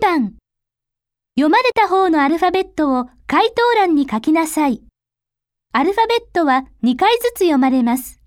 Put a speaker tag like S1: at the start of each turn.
S1: 番。読まれた方のアルファベットを回答欄に書きなさい。アルファベットは2回ずつ読まれます。